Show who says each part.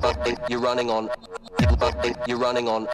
Speaker 1: bumping, you're running on. You're running on. You're running on.